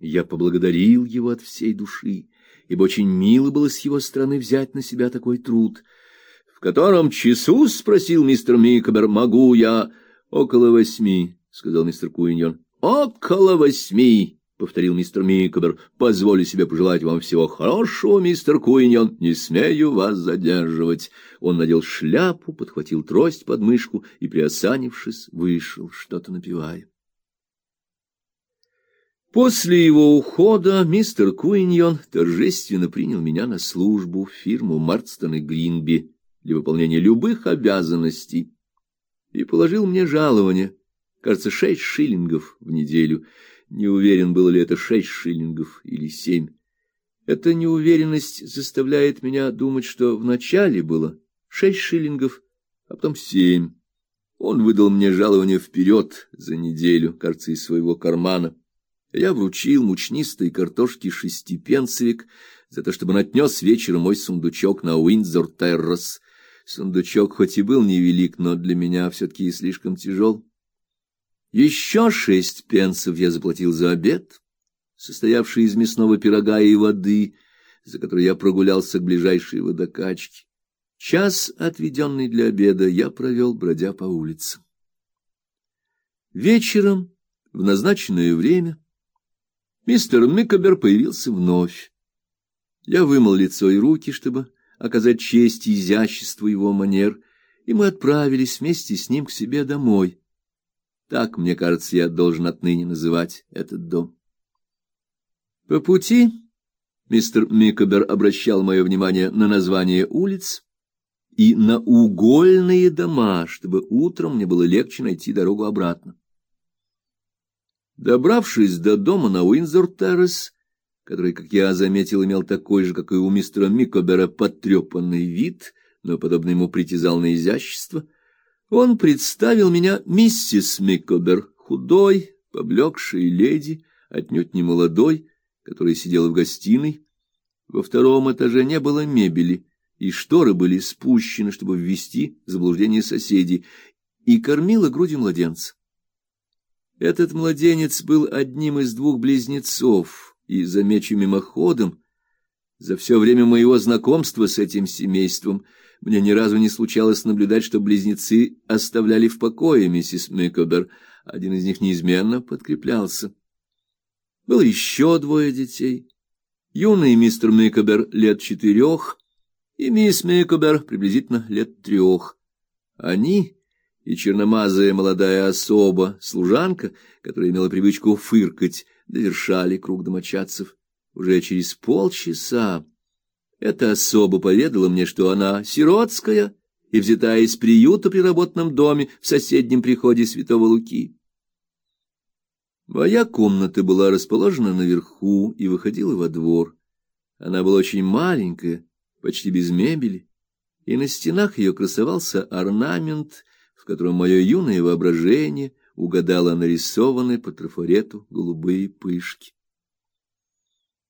Я поблагодарил его от всей души, ибо очень мило было с его стороны взять на себя такой труд. — В котором часу? — спросил мистер Микобер. — Могу я? — Около восьми, — сказал мистер Куиньон. — Около восьми, — повторил мистер Микобер. — Позволю себе пожелать вам всего хорошего, мистер Куиньон. Не смею вас задерживать. Он надел шляпу, подхватил трость под мышку и, приосанившись, вышел, что-то напевая. После его ухода мистер Куиньон торжественно принял меня на службу в фирму Марстон и Гринби для выполнения любых обязанностей и положил мне жалование, кажется, шесть шиллингов в неделю — не уверен, было ли это шесть шиллингов или семь. Эта неуверенность заставляет меня думать, что вначале было шесть шиллингов, а потом семь. Он выдал мне жалование вперед за неделю, кажется, из своего кармана. Я вручил мучнистой картошке шестипенцевик за то, чтобы он отнес вечером мой сундучок на Уиндзор-Террас. Сундучок хоть и был невелик, но для меня все-таки слишком тяжел. Еще шесть пенсов я заплатил за обед, состоявший из мясного пирога и воды, за который я прогулялся к ближайшей водокачке. Час, отведенный для обеда, я провел, бродя по улицам. Вечером, в назначенное время, мистер Микобер появился вновь. Я вымыл лицо и руки, чтобы оказать честь и изящество его манер, и мы отправились вместе с ним к себе домой. Так, мне кажется, я должен отныне называть этот дом. По пути мистер Микобер обращал мое внимание на название улиц и на угольные дома, чтобы утром мне было легче найти дорогу обратно. Добравшись до дома на Уинзор-Террас, который, как я заметил, имел такой же, как и у мистера Микобера, потрепанный вид, но, подобно ему, притязал на изящество — он представил меня миссис Микобер, худой, поблекшей леди, отнюдь не молодой, которая сидела в гостиной. Во втором этаже не было мебели, и шторы были спущены, чтобы ввести в заблуждение соседей, и кормила грудью младенца. Этот младенец был одним из двух близнецов, и, замечу мимоходом, за все время моего знакомства с этим семейством — мне ни разу не случалось наблюдать, что близнецы оставляли в покое миссис Микобер. Один из них неизменно подкреплялся. Было еще двое детей. Юный мистер Микобер лет четырех и мисс Микобер приблизительно лет трех. Они и черномазая молодая особа, служанка, которая имела привычку фыркать, довершали круг домочадцев. Уже через полчаса эта особа поведала мне, что она сиротская и взята из приюта при работном доме в соседнем приходе Святого Луки. Моя комната была расположена наверху и выходила во двор. Она была очень маленькая, почти без мебели, и на стенах ее красовался орнамент, в котором мое юное воображение угадало нарисованные по трафарету голубые пышки.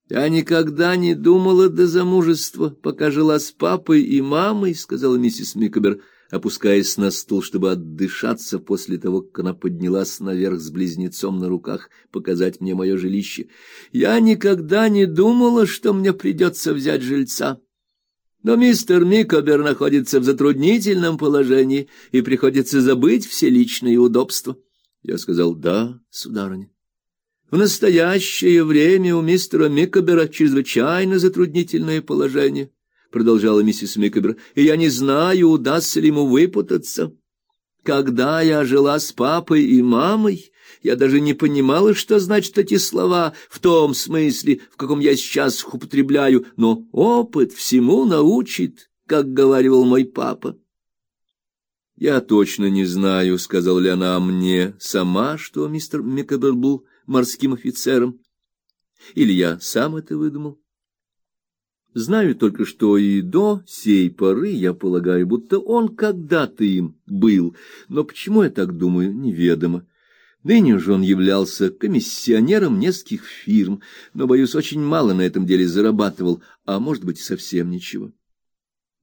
Я никогда не думала до замужества, пока жила с папой и мамой, сказала миссис Микобер, опускаясь на стул, чтобы отдышаться после того, как она поднялась наверх с близнецом на руках показать мне мое жилище. Я никогда не думала, что мне придется взять жильца. Но мистер Микобер находится в затруднительном положении, и приходится забыть все личные удобства. Я сказал: "Да, сударыня". В настоящее время у мистера Микобера чрезвычайно затруднительное положение, продолжала миссис Микобер, и я не знаю, удастся ли ему выпутаться. Когда я жила с папой и мамой, я даже не понимала, что значат эти слова в том смысле, в каком я сейчас их употребляю, но опыт всему научит, как говаривал мой папа. Я точно не знаю, сказала ли она мне сама, что мистер Микобер был морским офицером. Или я сам это выдумал? Знаю только, что и до сей поры я полагаю, будто он когда-то им был, но почему я так думаю, неведомо. Ныне же он являлся комиссионером нескольких фирм, но, боюсь, очень мало на этом деле зарабатывал, а может быть, совсем ничего.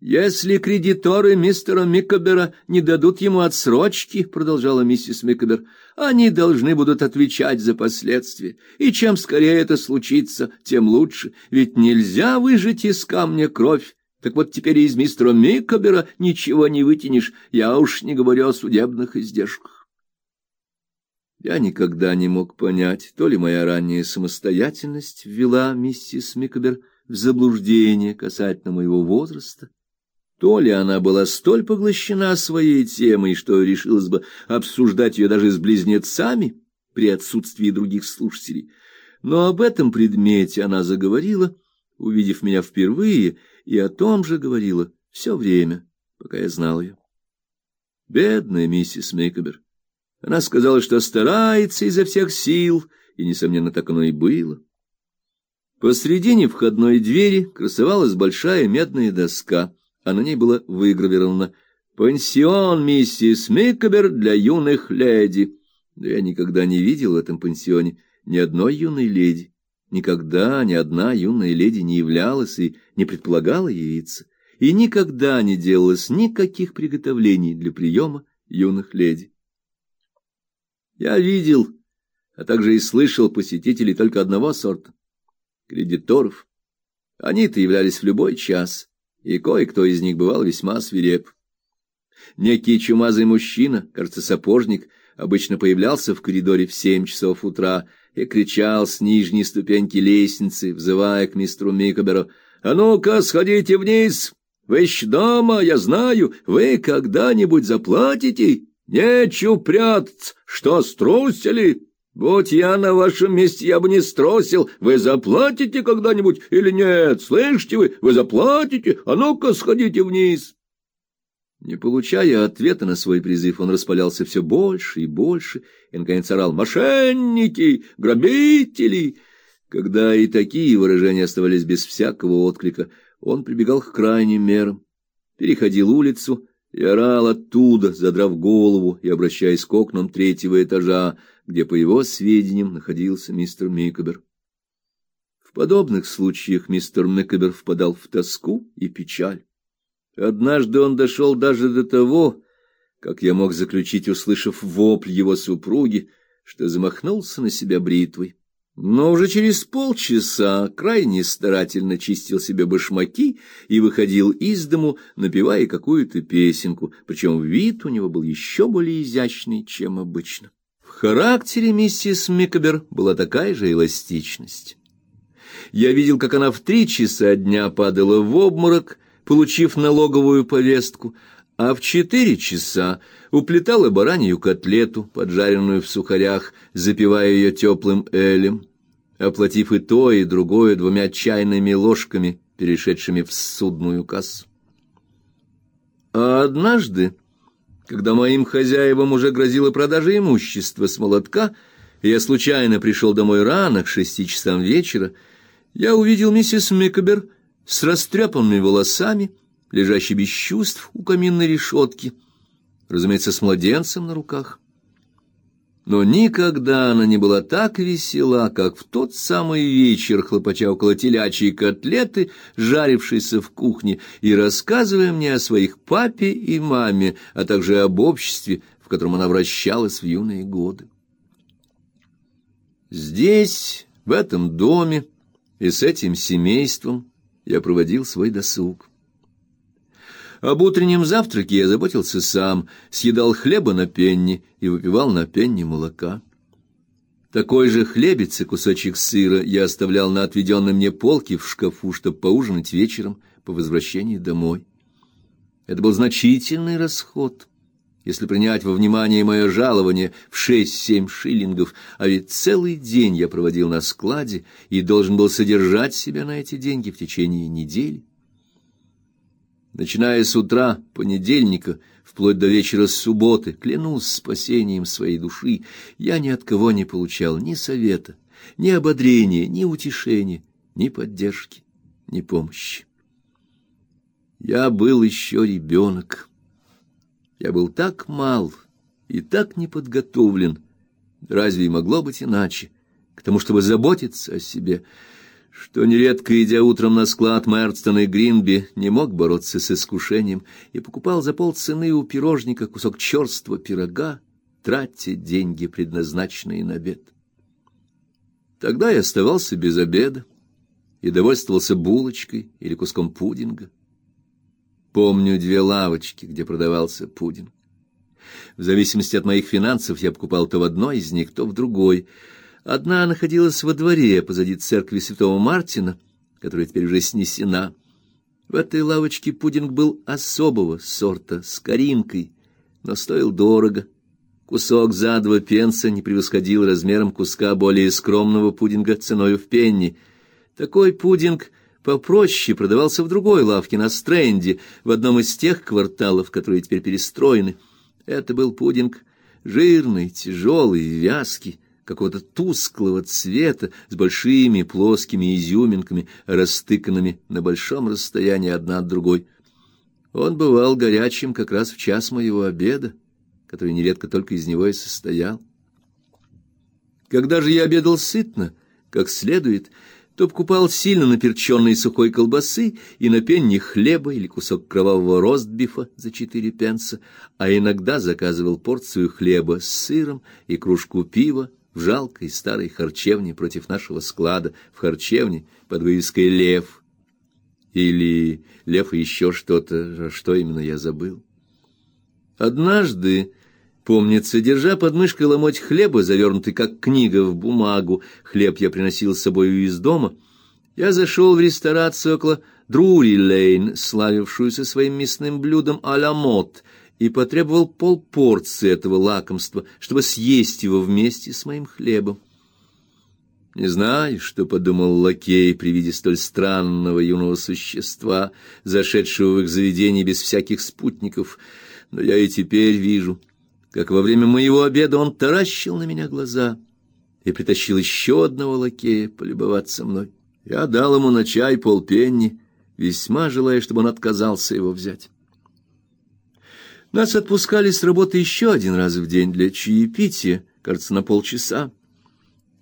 Если кредиторы мистера Микобера не дадут ему отсрочки, продолжала миссис Микобер, они должны будут отвечать за последствия. И чем скорее это случится, тем лучше, ведь нельзя выжать из камня кровь. Так вот теперь из мистера Микобера ничего не вытянешь. Я уж не говорю о судебных издержках. Я никогда не мог понять, то ли моя ранняя самостоятельность ввела миссис Микобер в заблуждение касательно моего возраста, то ли она была столь поглощена своей темой, что решилась бы обсуждать ее даже с близнецами при отсутствии других слушателей. Но об этом предмете она заговорила, увидев меня впервые, и о том же говорила все время, пока я знал ее. Бедная миссис Мейкобер. Она сказала, что старается изо всех сил, и, несомненно, так оно и было. Посредине входной двери красовалась большая медная доска — а на ней было выгравировано «Пансион миссис Миккобер для юных леди». Но я никогда не видел в этом пансионе ни одной юной леди. Никогда ни одна юная леди не являлась и не предполагала явиться, и никогда не делалось никаких приготовлений для приема юных леди. Я видел, а также и слышал посетителей только одного сорта — кредиторов. Они-то являлись в любой час, и кое-кто из них бывал весьма свиреп. Некий чумазый мужчина, кажется, сапожник, обычно появлялся в коридоре в семь часов утра и кричал с нижней ступеньки лестницы, взывая к мистеру Микоберу, «А ну-ка, сходите вниз! Вы еще дома, я знаю, вы когда-нибудь заплатите? Нечего прятаться, что струсили!» Будь я на вашем месте, я бы не струсил. Вы заплатите когда-нибудь или нет? Слышите вы? Вы заплатите? А ну-ка, сходите вниз. Не получая ответа на свой призыв, он распалялся все больше и больше, и, наконец, орал «Мошенники! Грабители!» Когда и такие выражения оставались без всякого отклика, он прибегал к крайним мерам, переходил улицу и орал оттуда, задрав голову и обращаясь к окнам третьего этажа, где, по его сведениям, находился мистер Микобер. В подобных случаях мистер Микобер впадал в тоску и печаль. Однажды он дошел даже до того, как я мог заключить, услышав вопль его супруги, что замахнулся на себя бритвой. Но уже через полчаса крайне старательно чистил себе башмаки и выходил из дому, напевая какую-то песенку, причем вид у него был еще более изящный, чем обычно. В характере миссис Микобер была такая же эластичность. Я видел, как она в три часа дня падала в обморок, получив налоговую повестку, а в четыре часа уплетала баранью котлету, поджаренную в сухарях, запивая ее теплым элем, оплатив и то, и другое двумя чайными ложками, перешедшими в судную кассу. А однажды когда моим хозяевам уже грозила продажа имущества с молотка, я случайно пришел домой рано, к шести часам вечера, я увидел миссис Микобер с растрепанными волосами, лежащей без чувств у каминной решетки, разумеется, с младенцем на руках. Но никогда она не была так весела, как в тот самый вечер, хлопача около телячьей котлеты, жарившейся в кухне, и рассказывая мне о своих папе и маме, а также об обществе, в котором она вращалась в юные годы. Здесь, в этом доме и с этим семейством я проводил свой досуг. Об утреннем завтраке я заботился сам, съедал хлеба на пенни и выпивал на пенни молока. Такой же хлебец и кусочек сыра я оставлял на отведенной мне полке в шкафу, чтобы поужинать вечером по возвращении домой. Это был значительный расход, если принять во внимание мое жалование в шесть-семь шиллингов, а ведь целый день я проводил на складе и должен был содержать себя на эти деньги в течение недели. Начиная с утра понедельника, вплоть до вечера субботы, клянусь спасением своей души, я ни от кого не получал ни совета, ни ободрения, ни утешения, ни поддержки, ни помощи. Я был еще ребенок. Я был так мал и так неподготовлен. Разве могло быть иначе? К тому, чтобы заботиться о себе, что нередко, идя утром на склад Мэрстон и Гринби, не мог бороться с искушением и покупал за полцены у пирожника кусок черства пирога, тратя деньги, предназначенные на обед. Тогда я оставался без обеда и довольствовался булочкой или куском пудинга. Помню две лавочки, где продавался пудинг. В зависимости от моих финансов я покупал то в одной из них, то в другой — Одна находилась во дворе позади церкви Святого Мартина, которая теперь уже снесена. В этой лавочке пудинг был особого сорта, с коринкой, но стоил дорого. Кусок за два пенса не превосходил размером куска более скромного пудинга ценой в пенни. Такой пудинг попроще продавался в другой лавке на Стрэнде, в одном из тех кварталов, которые теперь перестроены. Это был пудинг жирный, тяжелый, вязкий, какого-то тусклого цвета с большими плоскими изюминками, растыканными на большом расстоянии одна от другой. Он бывал горячим как раз в час моего обеда, который нередко только из него и состоял. Когда же я обедал сытно, как следует, то покупал сильно наперченной сухой колбасы и на пенни хлеба или кусок кровавого ростбифа за четыре пенса, а иногда заказывал порцию хлеба с сыром и кружку пива в жалкой старой харчевне против нашего склада, в харчевне под вывеской «Лев». Или «Лев» и еще что-то, что именно я забыл. Однажды, помнится, держа под мышкой ломоть хлеба, завернутый как книга в бумагу, хлеб я приносил с собой из дома, я зашел в ресторацию около Друри-Лейн, славившуюся своим мясным блюдом а-ля мот, и потребовал полпорции этого лакомства, чтобы съесть его вместе с моим хлебом. Не знаю, что подумал лакей при виде столь странного юного существа, зашедшего в их заведение без всяких спутников, но я и теперь вижу, как во время моего обеда он таращил на меня глаза и притащил еще одного лакея полюбоваться мной. Я дал ему на чай полпенни, весьма желая, чтобы он отказался его взять. Нас отпускали с работы еще один раз в день для чаепития, кажется, на полчаса.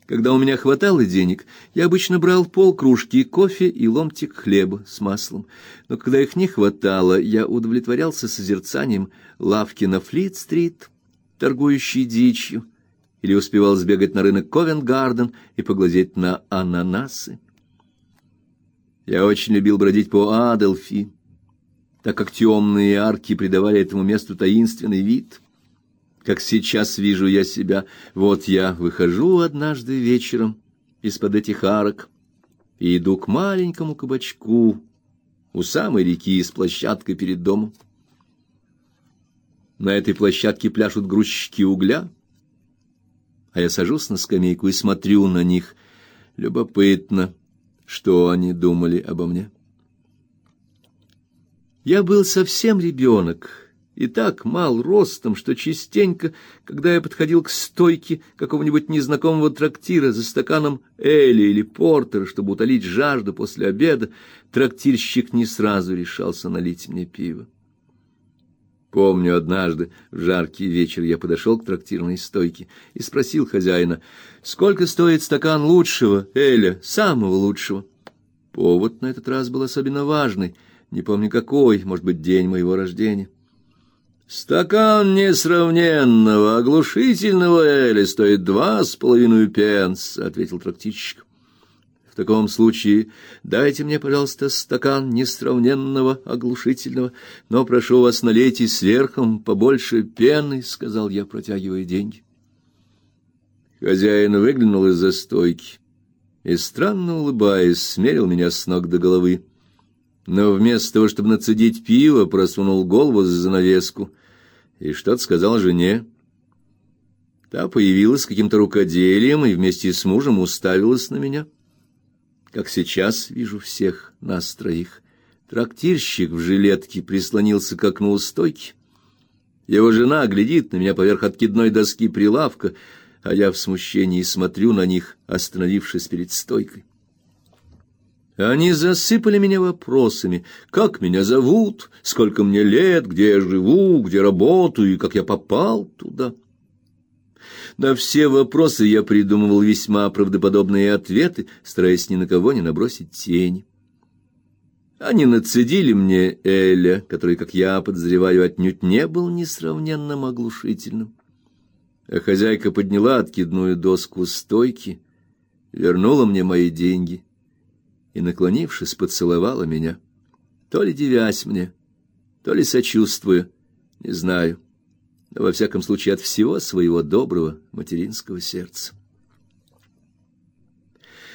Когда у меня хватало денег, я обычно брал полкружки кофе и ломтик хлеба с маслом. Но когда их не хватало, я удовлетворялся созерцанием лавки на Флит-стрит, торгующей дичью, или успевал сбегать на рынок Ковент-Гарден и поглазеть на ананасы. Я очень любил бродить по Аделфи, так как темные арки придавали этому месту таинственный вид. Как сейчас вижу я себя, вот я выхожу однажды вечером из-под этих арок и иду к маленькому кабачку у самой реки с площадкой перед домом. На этой площадке пляшут грузчики угля, а я сажусь на скамейку и смотрю на них. Любопытно, что они думали обо мне. Я был совсем ребенок и так мал ростом, что частенько, когда я подходил к стойке какого-нибудь незнакомого трактира за стаканом эли или портера, чтобы утолить жажду после обеда, трактирщик не сразу решался налить мне пиво. Помню, однажды в жаркий вечер я подошел к трактирной стойке и спросил хозяина, сколько стоит стакан лучшего эля, самого лучшего. Повод на этот раз был особенно важный — не помню какой, может быть, день моего рождения. Стакан несравненного, оглушительного эля стоит два с половиной пенс, ответил трактирщик. В таком случае дайте мне, пожалуйста, стакан несравненного, оглушительного, но прошу вас налейте сверхом побольше пены, сказал я, протягивая деньги. Хозяин выглянул из-за стойки и странно улыбаясь, смерил меня с ног до головы но вместо того, чтобы нацедить пиво, просунул голову за занавеску и что-то сказал жене. Та появилась с каким-то рукоделием и вместе с мужем уставилась на меня. Как сейчас вижу всех нас троих. Трактирщик в жилетке прислонился к окну у стойки. Его жена глядит на меня поверх откидной доски прилавка, а я в смущении смотрю на них, остановившись перед стойкой. Они засыпали меня вопросами: как меня зовут, сколько мне лет, где я живу, где работаю и как я попал туда. На все вопросы я придумывал весьма правдоподобные ответы, стараясь ни на кого не набросить тень. Они нацедили мне Эля, который, как я подозреваю, отнюдь не был несравненно оглушительным. А хозяйка подняла откидную доску стойки, вернула мне мои деньги и, наклонившись, поцеловала меня, то ли девясь мне, то ли сочувствуя, не знаю, но во всяком случае от всего своего доброго материнского сердца.